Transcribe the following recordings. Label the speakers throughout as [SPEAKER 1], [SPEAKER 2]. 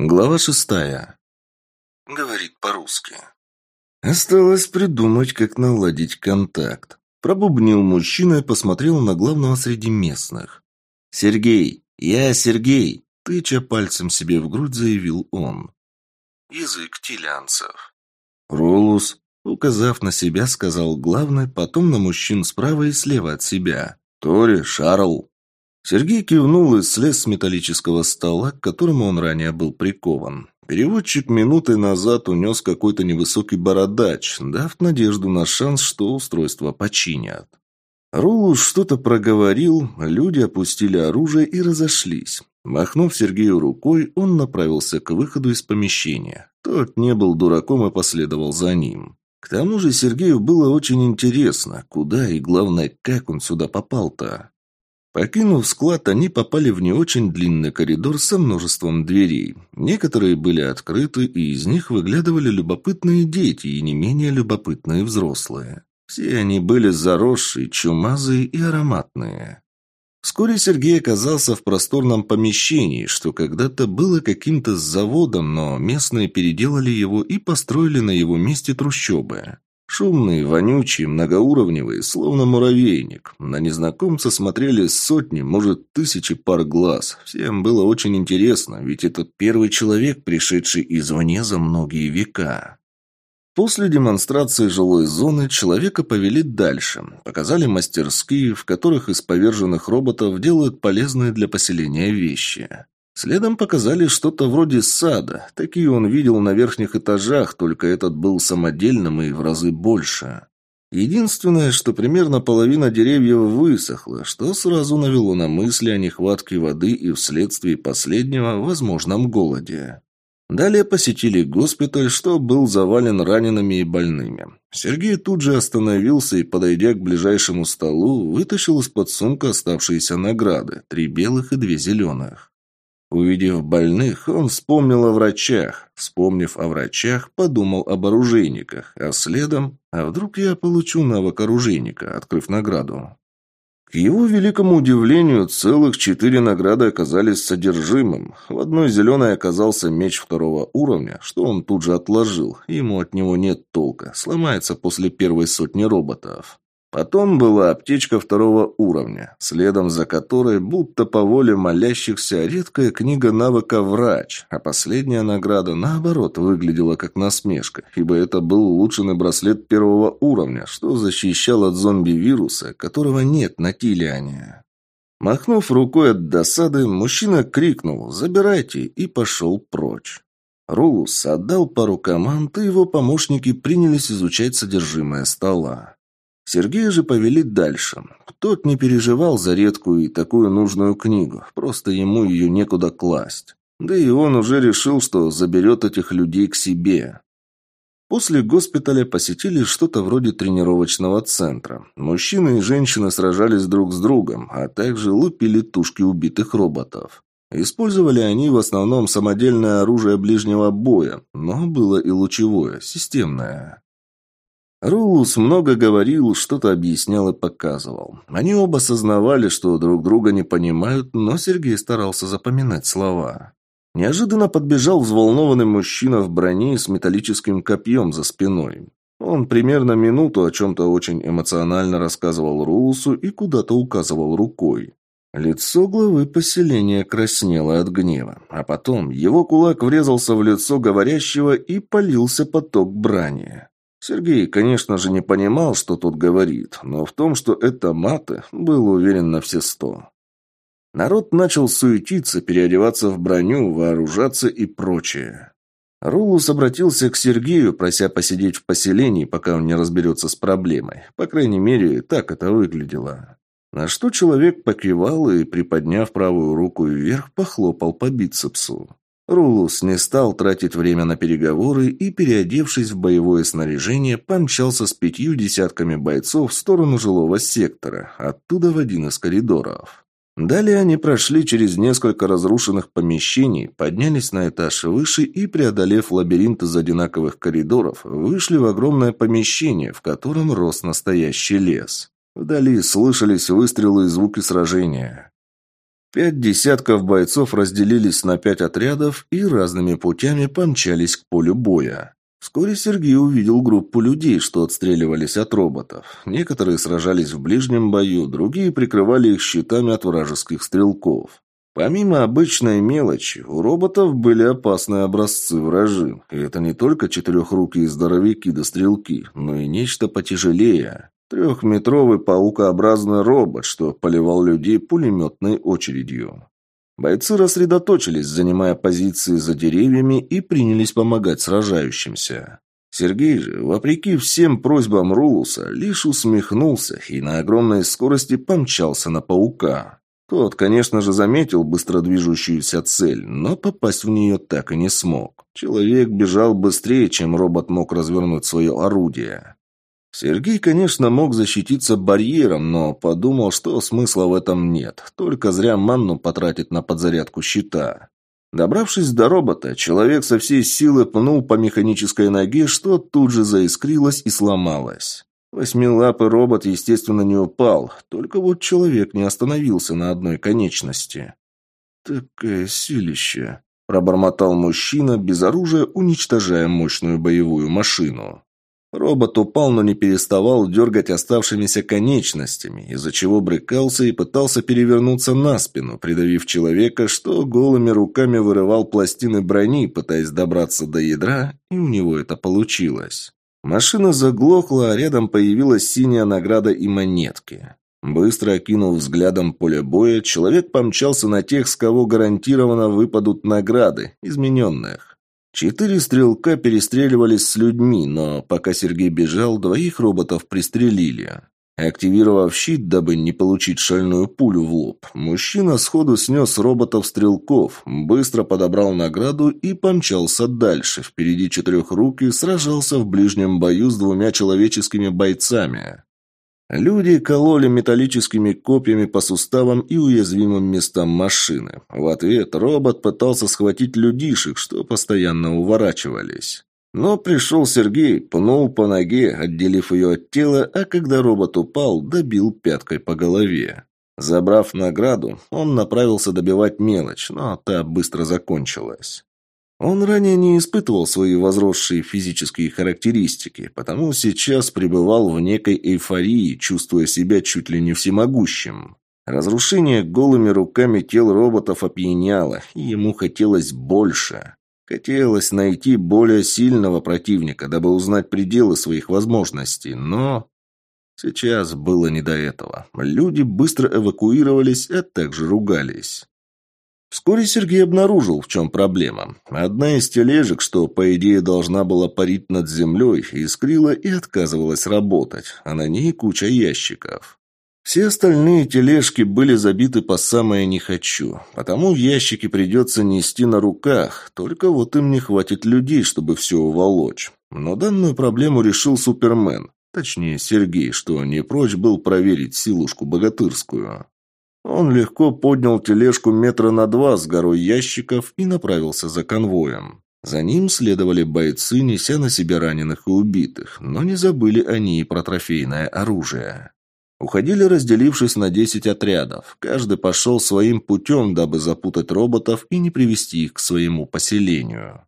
[SPEAKER 1] Глава шестая. Говорит по-русски. Осталось придумать, как наладить контакт. Пробубнил мужчина и посмотрел на главного среди местных. «Сергей! Я Сергей!» Тыча пальцем себе в грудь, заявил он. Язык тилянцев. «Ролус!» Указав на себя, сказал главный, потом на мужчин справа и слева от себя. «Тори, Шарл!» Сергей кивнул и слез с металлического стола, к которому он ранее был прикован. Переводчик минуты назад унес какой-то невысокий бородач, дав надежду на шанс, что устройство починят. Рулу что-то проговорил, люди опустили оружие и разошлись. Махнув Сергею рукой, он направился к выходу из помещения. Тот не был дураком и последовал за ним. К тому же Сергею было очень интересно, куда и, главное, как он сюда попал-то. Покинув склад, они попали в не очень длинный коридор со множеством дверей. Некоторые были открыты, и из них выглядывали любопытные дети и не менее любопытные взрослые. Все они были заросшие, чумазые и ароматные. Вскоре Сергей оказался в просторном помещении, что когда-то было каким-то заводом, но местные переделали его и построили на его месте трущобы. Шумные, вонючие, многоуровневые, словно муравейник. На незнакомца смотрели сотни, может, тысячи пар глаз. Всем было очень интересно, ведь это первый человек, пришедший извне за многие века. После демонстрации жилой зоны человека повели дальше. Показали мастерские, в которых из поверженных роботов делают полезные для поселения вещи. Следом показали что-то вроде сада. Такие он видел на верхних этажах, только этот был самодельным и в разы больше. Единственное, что примерно половина деревьев высохла, что сразу навело на мысли о нехватке воды и вследствие последнего возможном голоде. Далее посетили госпиталь, что был завален ранеными и больными. Сергей тут же остановился и, подойдя к ближайшему столу, вытащил из-под сумка оставшиеся награды – три белых и две зеленых. Увидев больных, он вспомнил о врачах. Вспомнив о врачах, подумал об оружейниках, а следом, а вдруг я получу навык оружейника, открыв награду. К его великому удивлению, целых четыре награды оказались содержимым. В одной зеленой оказался меч второго уровня, что он тут же отложил, ему от него нет толка, сломается после первой сотни роботов. Потом была аптечка второго уровня, следом за которой, будто по воле молящихся, редкая книга навыка «Врач», а последняя награда, наоборот, выглядела как насмешка, ибо это был улучшенный браслет первого уровня, что защищал от зомби-вируса, которого нет на Тилиане. Махнув рукой от досады, мужчина крикнул «Забирайте!» и пошел прочь. Рулус отдал пару команд, и его помощники принялись изучать содержимое стола. Сергея же повели дальше. Тот не переживал за редкую и такую нужную книгу, просто ему ее некуда класть. Да и он уже решил, что заберет этих людей к себе. После госпиталя посетили что-то вроде тренировочного центра. Мужчины и женщины сражались друг с другом, а также лупили тушки убитых роботов. Использовали они в основном самодельное оружие ближнего боя, но было и лучевое, системное. Рулус много говорил, что-то объяснял и показывал. Они оба сознавали, что друг друга не понимают, но Сергей старался запоминать слова. Неожиданно подбежал взволнованный мужчина в броне с металлическим копьем за спиной. Он примерно минуту о чем-то очень эмоционально рассказывал Рулусу и куда-то указывал рукой. Лицо главы поселения краснело от гнева, а потом его кулак врезался в лицо говорящего и полился поток брани. Сергей, конечно же, не понимал, что тут говорит, но в том, что это маты, был уверен на все сто. Народ начал суетиться, переодеваться в броню, вооружаться и прочее. Рулус обратился к Сергею, прося посидеть в поселении, пока он не разберется с проблемой. По крайней мере, так это выглядело. На что человек покивал и, приподняв правую руку вверх, похлопал по бицепсу. Рулус не стал тратить время на переговоры и, переодевшись в боевое снаряжение, помчался с пятью десятками бойцов в сторону жилого сектора, оттуда в один из коридоров. Далее они прошли через несколько разрушенных помещений, поднялись на этаж выше и, преодолев лабиринт из одинаковых коридоров, вышли в огромное помещение, в котором рос настоящий лес. Вдали слышались выстрелы и звуки сражения. Пять десятков бойцов разделились на пять отрядов и разными путями помчались к полю боя. Вскоре Сергей увидел группу людей, что отстреливались от роботов. Некоторые сражались в ближнем бою, другие прикрывали их щитами от вражеских стрелков. Помимо обычной мелочи, у роботов были опасные образцы вражин. И это не только четырехрукие здоровяки да стрелки, но и нечто потяжелее. Трехметровый паукообразный робот, что поливал людей пулеметной очередью. Бойцы рассредоточились, занимая позиции за деревьями и принялись помогать сражающимся. Сергей же, вопреки всем просьбам Рулуса, лишь усмехнулся и на огромной скорости помчался на паука. Тот, конечно же, заметил быстро движущуюся цель, но попасть в нее так и не смог. Человек бежал быстрее, чем робот мог развернуть свое орудие. Сергей, конечно, мог защититься барьером, но подумал, что смысла в этом нет. Только зря манну потратить на подзарядку щита. Добравшись до робота, человек со всей силы пнул по механической ноге, что тут же заискрилось и сломалось. Восьмилапый робот, естественно, не упал, только вот человек не остановился на одной конечности. «Такое силище!» – пробормотал мужчина, без оружия уничтожая мощную боевую машину. Робот упал, но не переставал дергать оставшимися конечностями, из-за чего брыкался и пытался перевернуться на спину, придавив человека, что голыми руками вырывал пластины брони, пытаясь добраться до ядра, и у него это получилось. Машина заглохла, а рядом появилась синяя награда и монетки. Быстро окинув взглядом поле боя, человек помчался на тех, с кого гарантированно выпадут награды, измененных. Четыре стрелка перестреливались с людьми, но пока Сергей бежал, двоих роботов пристрелили. Активировав щит, дабы не получить шальную пулю в лоб, мужчина сходу снес роботов-стрелков, быстро подобрал награду и помчался дальше. Впереди четырехруки сражался в ближнем бою с двумя человеческими бойцами. Люди кололи металлическими копьями по суставам и уязвимым местам машины. В ответ робот пытался схватить людишек, что постоянно уворачивались. Но пришел Сергей, пнул по ноге, отделив ее от тела, а когда робот упал, добил пяткой по голове. Забрав награду, он направился добивать мелочь, но та быстро закончилась. Он ранее не испытывал свои возросшие физические характеристики, потому сейчас пребывал в некой эйфории, чувствуя себя чуть ли не всемогущим. Разрушение голыми руками тел роботов опьяняло, и ему хотелось больше. Хотелось найти более сильного противника, дабы узнать пределы своих возможностей, но... Сейчас было не до этого. Люди быстро эвакуировались, а также ругались. Вскоре Сергей обнаружил, в чем проблема. Одна из тележек, что, по идее, должна была парить над землей, искрила и отказывалась работать, а на ней куча ящиков. Все остальные тележки были забиты по самое «не хочу», потому ящики придется нести на руках, только вот им не хватит людей, чтобы все уволочь. Но данную проблему решил Супермен, точнее Сергей, что не прочь был проверить силушку богатырскую. Он легко поднял тележку метра на два с горой ящиков и направился за конвоем. За ним следовали бойцы, неся на себе раненых и убитых, но не забыли они и про трофейное оружие. Уходили, разделившись на десять отрядов. Каждый пошел своим путем, дабы запутать роботов и не привести их к своему поселению.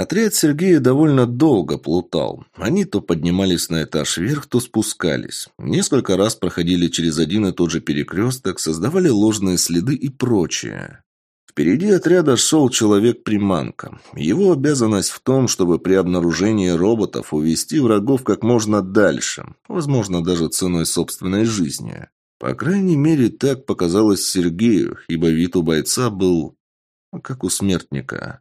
[SPEAKER 1] Отряд Сергея довольно долго плутал. Они то поднимались на этаж вверх, то спускались. Несколько раз проходили через один и тот же перекресток, создавали ложные следы и прочее. Впереди отряда шел человек-приманка. Его обязанность в том, чтобы при обнаружении роботов увести врагов как можно дальше, возможно, даже ценой собственной жизни. По крайней мере, так показалось Сергею, ибо вид у бойца был как у смертника.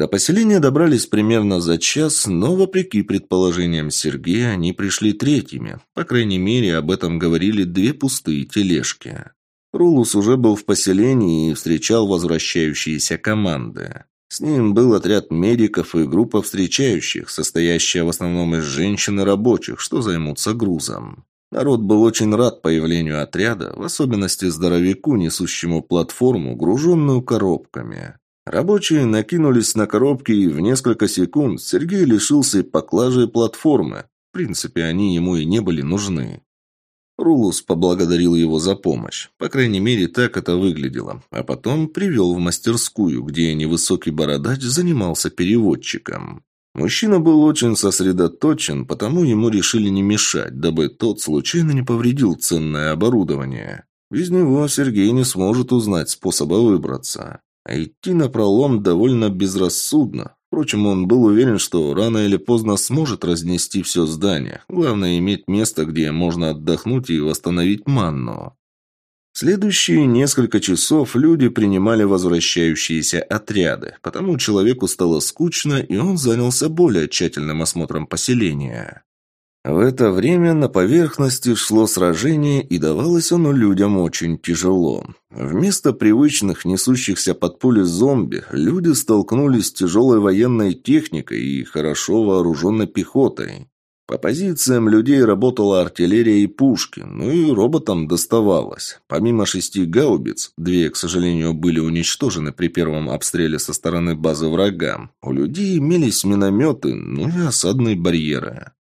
[SPEAKER 1] До поселения добрались примерно за час, но, вопреки предположениям Сергея, они пришли третьими. По крайней мере, об этом говорили две пустые тележки. Рулус уже был в поселении и встречал возвращающиеся команды. С ним был отряд медиков и группа встречающих, состоящая в основном из женщин и рабочих, что займутся грузом. Народ был очень рад появлению отряда, в особенности здоровяку, несущему платформу, груженную коробками. Рабочие накинулись на коробки, и в несколько секунд Сергей лишился поклажи платформы. В принципе, они ему и не были нужны. Рулус поблагодарил его за помощь. По крайней мере, так это выглядело. А потом привел в мастерскую, где невысокий бородач занимался переводчиком. Мужчина был очень сосредоточен, потому ему решили не мешать, дабы тот случайно не повредил ценное оборудование. Без него Сергей не сможет узнать способа выбраться. А идти на пролом довольно безрассудно. Впрочем, он был уверен, что рано или поздно сможет разнести все здание. Главное иметь место, где можно отдохнуть и восстановить манну. Следующие несколько часов люди принимали возвращающиеся отряды, потому человеку стало скучно, и он занялся более тщательным осмотром поселения. В это время на поверхности шло сражение, и давалось оно людям очень тяжело. Вместо привычных несущихся под пули зомби, люди столкнулись с тяжелой военной техникой и хорошо вооруженной пехотой. По позициям людей работала артиллерия и пушки, ну и роботам доставалось. Помимо шести гаубиц, две, к сожалению, были уничтожены при первом обстреле со стороны базы врага, у людей имелись минометы, ну и осадные барьеры.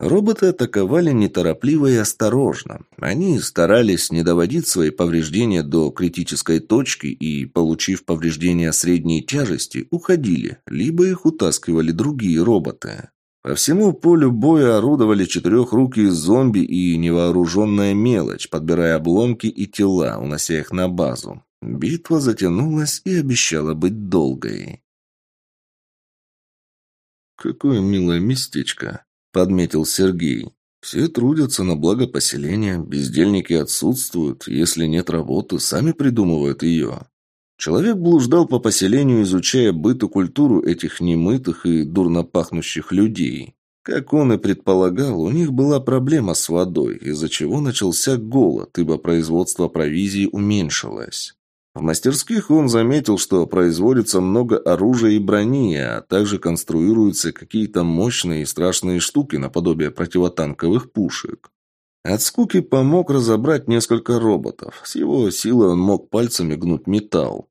[SPEAKER 1] Роботы атаковали неторопливо и осторожно. Они старались не доводить свои повреждения до критической точки и, получив повреждения средней тяжести, уходили, либо их утаскивали другие роботы. По всему полю боя орудовали четырехрукие зомби и невооруженная мелочь, подбирая обломки и тела, унося их на базу. Битва затянулась и обещала быть долгой. «Какое милое местечко!» Подметил Сергей. Все трудятся на благо поселения, бездельники отсутствуют, если нет работы, сами придумывают ее. Человек блуждал по поселению, изучая быт и культуру этих немытых и дурно пахнущих людей. Как он и предполагал, у них была проблема с водой, из-за чего начался голод, ибо производство провизии уменьшилось. В мастерских он заметил, что производится много оружия и брони, а также конструируются какие-то мощные и страшные штуки наподобие противотанковых пушек. От скуки помог разобрать несколько роботов. С его силой он мог пальцами гнуть металл.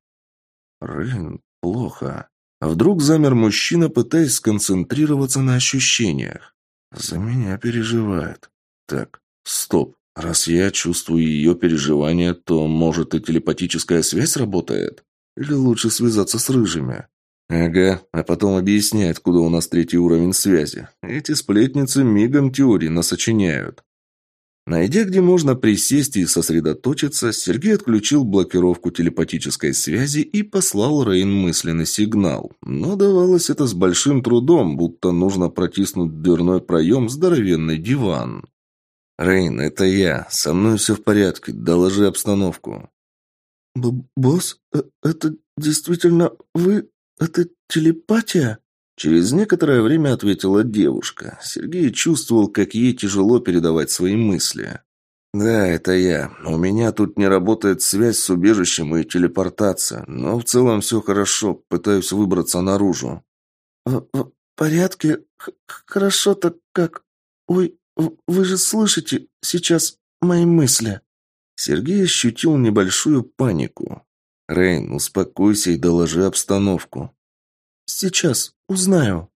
[SPEAKER 1] Рын, плохо. Вдруг замер мужчина, пытаясь сконцентрироваться на ощущениях. За меня переживает. Так, стоп. Раз я чувствую ее переживания, то, может, и телепатическая связь работает? Или лучше связаться с рыжими? Ага, а потом объяснять, куда у нас третий уровень связи. Эти сплетницы мигом теории насочиняют. Найдя, где можно присесть и сосредоточиться, Сергей отключил блокировку телепатической связи и послал Рейн мысленный сигнал. Но давалось это с большим трудом, будто нужно протиснуть дверной проем здоровенный диван. «Рейн, это я. Со мной все в порядке. Доложи обстановку».
[SPEAKER 2] Б «Босс, э, это действительно вы? Это телепатия?»
[SPEAKER 1] Через некоторое время ответила девушка. Сергей чувствовал, как ей тяжело передавать свои мысли. «Да, это я. У меня тут не работает связь с убежищем и телепортация, но в целом все хорошо. Пытаюсь выбраться наружу».
[SPEAKER 2] «В, в порядке? Х Хорошо-то как? Ой, «Вы же слышите сейчас мои мысли?»
[SPEAKER 1] Сергей ощутил небольшую панику. «Рейн, успокойся и доложи обстановку».
[SPEAKER 2] «Сейчас узнаю».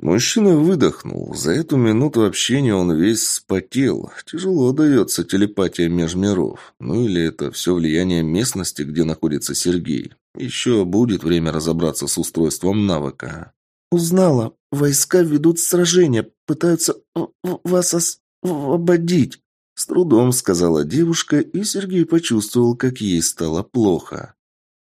[SPEAKER 1] Мужчина выдохнул. За эту минуту общения он весь вспотел. Тяжело дается телепатия межмиров. Ну или это все влияние местности, где находится Сергей. Еще будет время разобраться с устройством навыка.
[SPEAKER 2] «Узнала. Войска ведут сражение, пытаются вас освободить», — с трудом сказала девушка, и Сергей почувствовал, как ей стало плохо.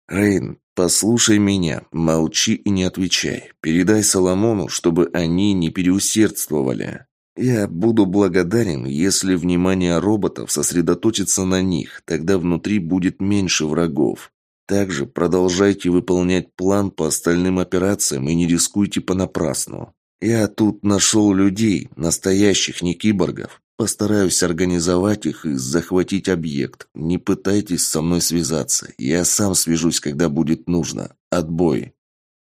[SPEAKER 1] «Рейн, послушай меня, молчи и не отвечай. Передай Соломону, чтобы они не переусердствовали. Я буду благодарен, если внимание роботов сосредоточится на них, тогда внутри будет меньше врагов. Также продолжайте выполнять план по остальным операциям и не рискуйте понапрасну. Я тут нашел людей, настоящих, не киборгов. Постараюсь организовать их и захватить объект. Не пытайтесь со мной связаться. Я сам свяжусь, когда будет нужно. Отбой.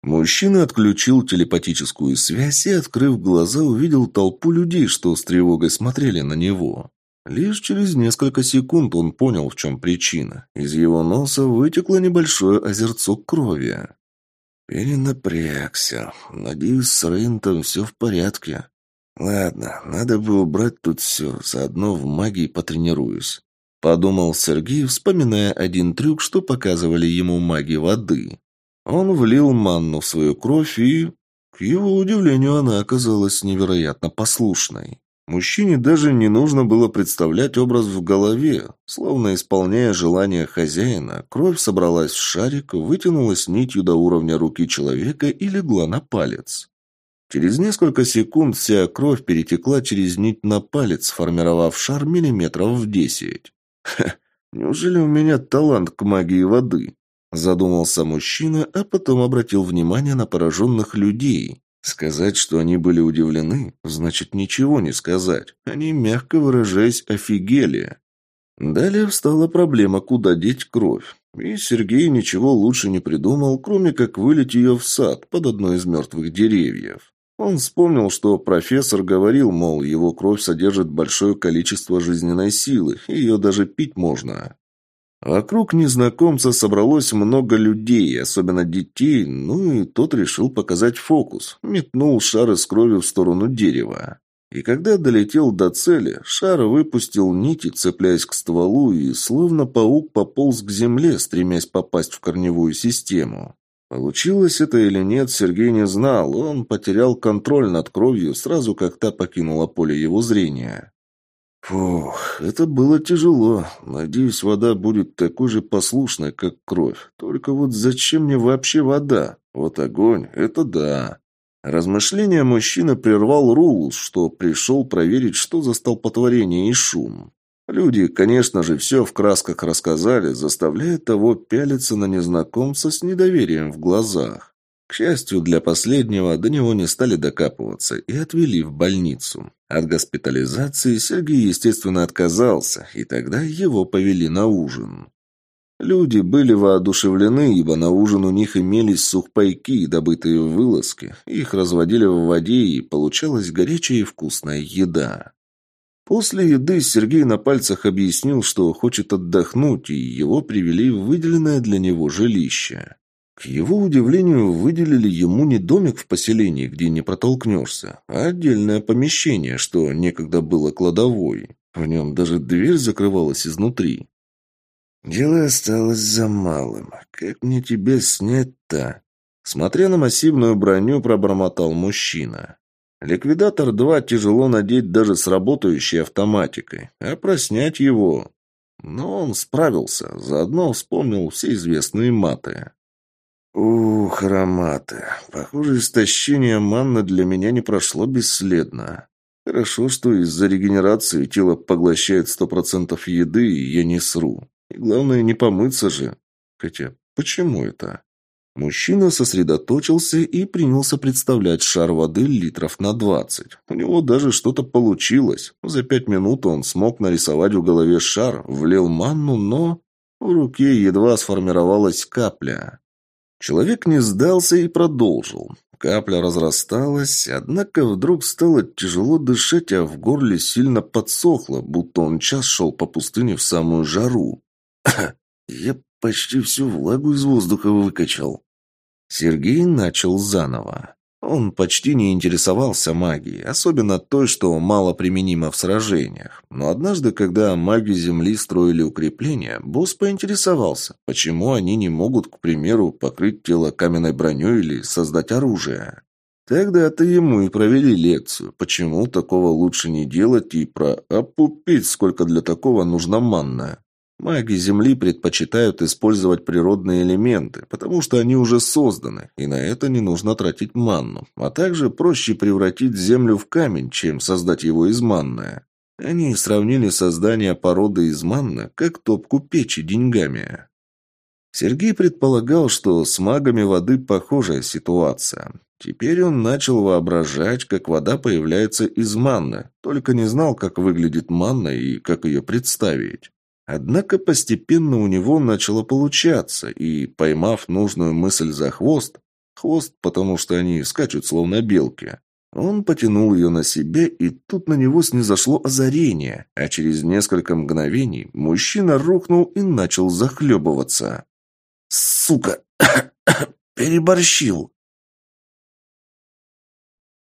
[SPEAKER 1] Мужчина отключил телепатическую связь и, открыв глаза, увидел толпу людей, что с тревогой смотрели на него. Лишь через несколько секунд он понял, в чем причина. Из его носа вытекло небольшое озерцо крови. Перенапрягся. Надеюсь, с Рейнтом все в порядке. Ладно, надо бы убрать тут все, заодно в магии потренируюсь. Подумал Сергей, вспоминая один трюк, что показывали ему маги воды. Он влил манну в свою кровь и... К его удивлению, она оказалась невероятно послушной. Мужчине даже не нужно было представлять образ в голове. Словно исполняя желание хозяина, кровь собралась в шарик, вытянулась нитью до уровня руки человека и легла на палец. Через несколько секунд вся кровь перетекла через нить на палец, сформировав шар миллиметров в десять. «Ха, неужели у меня талант к магии воды?» Задумался мужчина, а потом обратил внимание на пораженных людей. Сказать, что они были удивлены, значит ничего не сказать. Они, мягко выражаясь, офигели. Далее встала проблема, куда деть кровь. И Сергей ничего лучше не придумал, кроме как вылить ее в сад под одно из мертвых деревьев. Он вспомнил, что профессор говорил, мол, его кровь содержит большое количество жизненной силы, ее даже пить можно. Вокруг незнакомца собралось много людей, особенно детей, ну и тот решил показать фокус. Метнул шар из крови в сторону дерева. И когда долетел до цели, шар выпустил нити, цепляясь к стволу, и словно паук пополз к земле, стремясь попасть в корневую систему. Получилось это или нет, Сергей не знал. Он потерял контроль над кровью сразу, как та покинула поле его зрения. Фух, это было тяжело. Надеюсь, вода будет такой же послушной, как кровь. Только вот зачем мне вообще вода? Вот огонь — это да. Размышления мужчины прервал Рулус, что пришел проверить, что за столпотворение и шум. Люди, конечно же, все в красках рассказали, заставляя того пялиться на незнакомца с недоверием в глазах. К счастью для последнего, до него не стали докапываться и отвели в больницу. От госпитализации Сергей, естественно, отказался, и тогда его повели на ужин. Люди были воодушевлены, ибо на ужин у них имелись сухпайки, добытые в вылазке. Их разводили в воде, и получалась горячая и вкусная еда. После еды Сергей на пальцах объяснил, что хочет отдохнуть, и его привели в выделенное для него жилище. К его удивлению, выделили ему не домик в поселении, где не протолкнешься, а отдельное помещение, что некогда было кладовой. В нем даже дверь закрывалась изнутри. «Дело осталось за малым. Как мне тебя снять-то?» Смотря на массивную броню, пробормотал мужчина. Ликвидатор-2 тяжело надеть даже с работающей автоматикой, а проснять его... Но он справился, заодно вспомнил все известные маты. Ух, ароматы. Похоже, истощение манны для меня не прошло бесследно. Хорошо, что из-за регенерации тело поглощает сто процентов еды, и я не сру. И главное, не помыться же. Хотя, почему это? Мужчина сосредоточился и принялся представлять шар воды литров на двадцать. У него даже что-то получилось. За пять минут он смог нарисовать в голове шар, влил манну, но... В руке едва сформировалась капля. Человек не сдался и продолжил. Капля разрасталась, однако вдруг стало тяжело дышать, а в горле сильно подсохло, будто он час шел по пустыне в самую жару. «Я почти всю влагу из воздуха выкачал». Сергей начал заново. Он почти не интересовался магией, особенно той, что мало применима в сражениях. Но однажды, когда маги Земли строили укрепления, босс поинтересовался, почему они не могут, к примеру, покрыть тело каменной броней или создать оружие. Тогда-то ему и провели лекцию, почему такого лучше не делать и про опупить, сколько для такого нужна манна. Маги Земли предпочитают использовать природные элементы, потому что они уже созданы, и на это не нужно тратить манну, а также проще превратить Землю в камень, чем создать его из манны. Они сравнили создание породы из манны как топку печи деньгами. Сергей предполагал, что с магами воды похожая ситуация. Теперь он начал воображать, как вода появляется из манны, только не знал, как выглядит манна и как ее представить. Однако постепенно у него начало получаться, и, поймав нужную мысль за хвост, хвост, потому что они скачут словно белки, он потянул ее на себе, и тут на него снизошло озарение, а через несколько мгновений мужчина рухнул и начал захлебываться. «Сука! Переборщил!»